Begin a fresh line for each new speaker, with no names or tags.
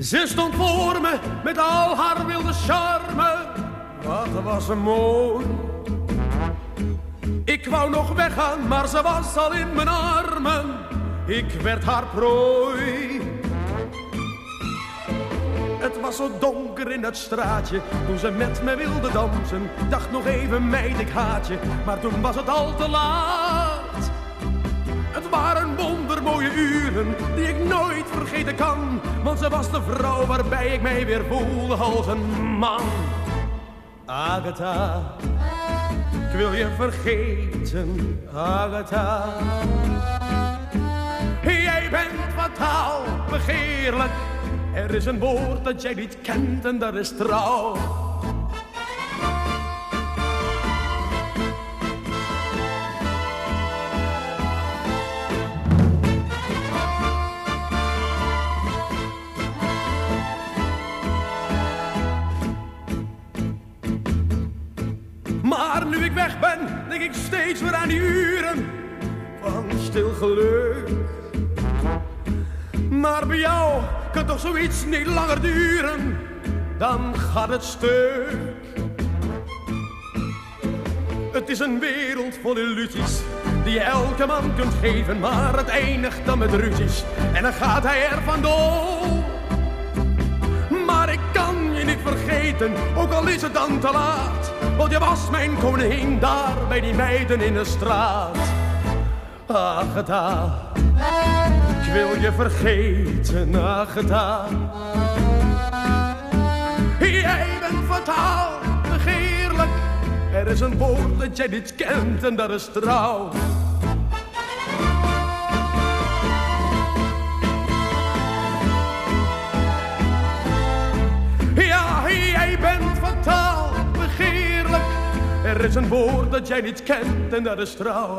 Ze stond voor me met al haar wilde charme. Wat was ze mooi. Ik wou nog weggaan, maar ze was al in mijn armen. Ik werd haar prooi. Het was zo donker in het straatje toen ze met me wilde dansen. Dacht nog even, meid, ik haat je, maar toen was het al te laat. Het waren wondermooie die ik nooit vergeten kan. Want ze was de vrouw waarbij ik mij weer voelde als een man. Agatha, ik wil je vergeten, Agatha. Jij bent fataal, begeerlijk. Er is een woord dat jij niet kent en dat is trouw. Maar nu ik weg ben, denk ik steeds weer aan die uren van stil geluk. Maar bij jou kan toch zoiets niet langer duren, dan gaat het stuk. Het is een wereld vol illusies die je elke man kunt geven, maar het eindigt dan met ruzies en dan gaat hij er vandoor. Maar ik kan je niet vergeten, ook al is het dan te laat, want je was mijn koningin daar bij die meiden in de straat. Agatha, ik wil je vergeten, Agatha. Jij bent fataal, begeerlijk. Er is een woord dat jij niet kent en dat is trouw. Er is een woord dat jij niet kent en dat is trouw.